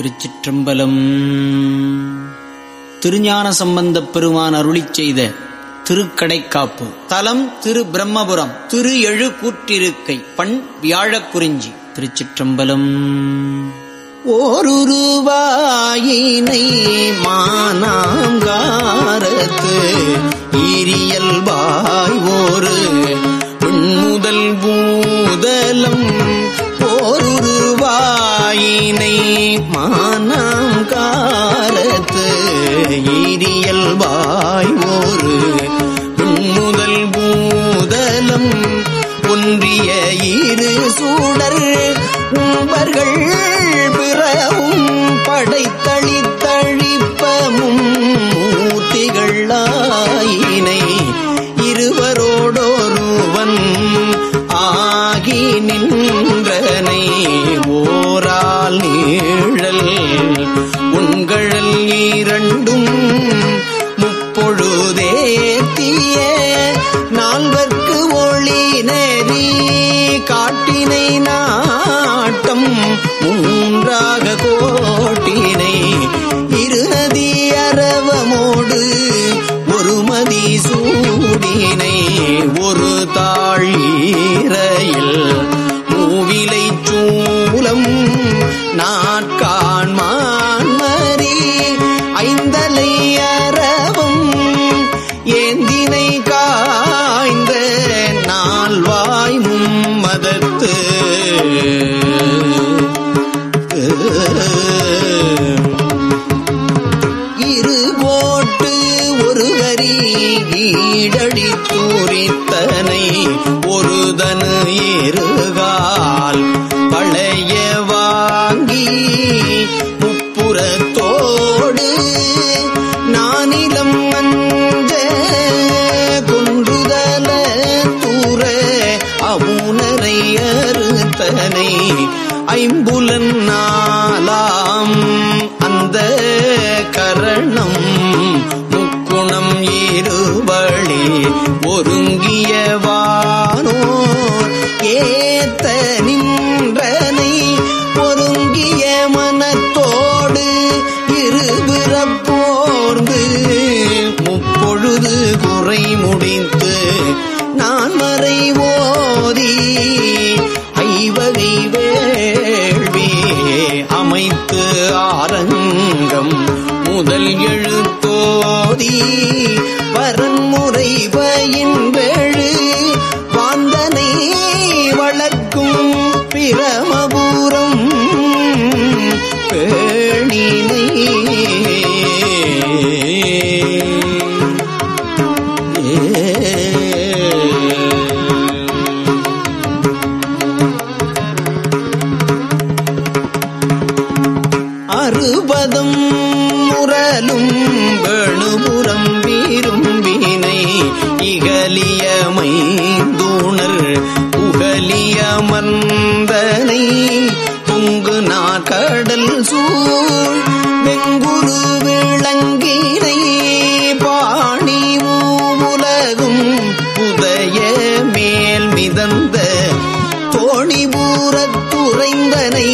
திருச்சிற்றம்பலம். திருஞான சம்பந்தப் பெருமான் அருளிச் செய்த திருக்கடைக்காப்பு. தலம் திரு பிரம்மபுரம் திரு எழு கூற்றிருக்கை பண் வியாழக் குறிஞ்சி. திருச்சிற்றம்பலம். ஓருருவாயினை மானாங்காரத்து ஈரியல்பாய் போருருவாயினை மானாம் காலத்து ஈரியல்பாய் ஒரு முதல் பூதலம் ஒன்றிய இரு சூடர் உம்பர்கள் பிறவும் படைத்தளித்தழிப்பமும் மூர்த்திகளாயினை இருவரோடொருவன் ஆகி நின்றனை ஓர ஓரால் நீழல் உண்கழல் இரண்டும் முப்பொழுதேத்திய நால்வர்க்கு ஒளி நெறி காட்டினை நாட்டம் மூன்றாக கோட்டினை. இருநதி அரவமோடு ஒரு மதி சூடினை. ஒரு தாழ் ஈரையில் நீருகால் பழைய வாங்கி முப்புறத்தோடு நானிலம் மஞ்ச குன்றுதல தூர அவுணரை அறுத்தனை ஐம்புலன் நாளாம் அந்த கரணம் மனத்தோடு இருபிறப்போர்ந்து முப்பொழுது குறை முடித்து நான் மறை ஓதி ஐவகை வேள்வி அமைத்து ஆரங்கம் முதல் எழுத்தோதி வரன்முறை பயின்பே அறுபதம் முரலும் வெளுபுறம் வீரும் வீணை இகலியமை தூணர் புகலியமந்தனை பொங்கு நாற்கடல் சூழ் வெங்குரு விளங்கினை பாணி உலகும் புதைய மேல் மிதந்த தோணிபூரத்துறைந்தனை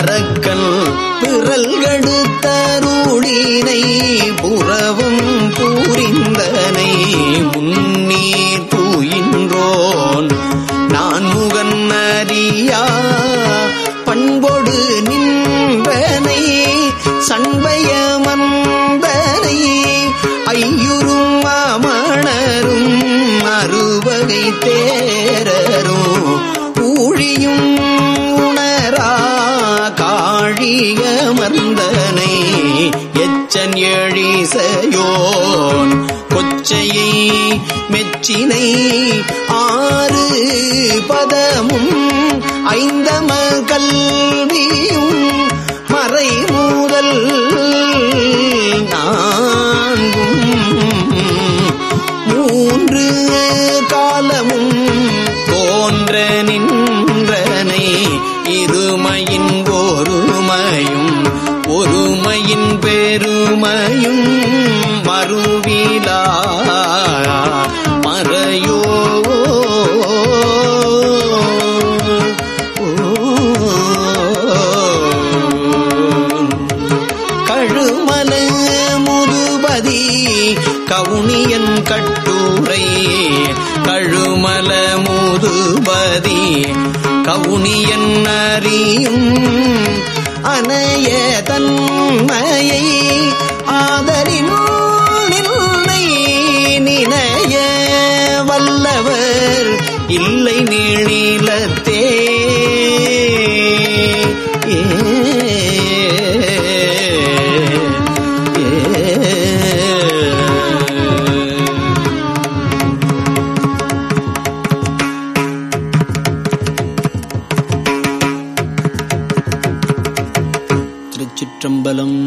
அரக்கன் பிறல் கடுத்தருளினை புறவும் பூரிந்தனை முன்னீர் தூயின்றோன். நான் முகன் அறியா பண்பொடு நின்றனை சண்பய மந்தனை ஐயுறும் அமணரும் அறுவகை தேரரும் ஊழியும் எய்திய மருந்தனை எச்சன் எழிசையோன் கொச்சையை மெச்சினை ஆறு பதமும் ஐந்தம கல்வியும் மறை மூதல் நான்கும். மூன்று காலமும் தோன்ற நின்றனை இருமையின் ஒருமையின் பெருமையும் மறுவிலா மறையோ. கழுமல முதுபதி கவுனியன் கட்டுரை. கழுமல முதுபதி கவுனியன் அறியும் அனைய தன்மையை ஆதரின் திருச்சிற்றம்பலம்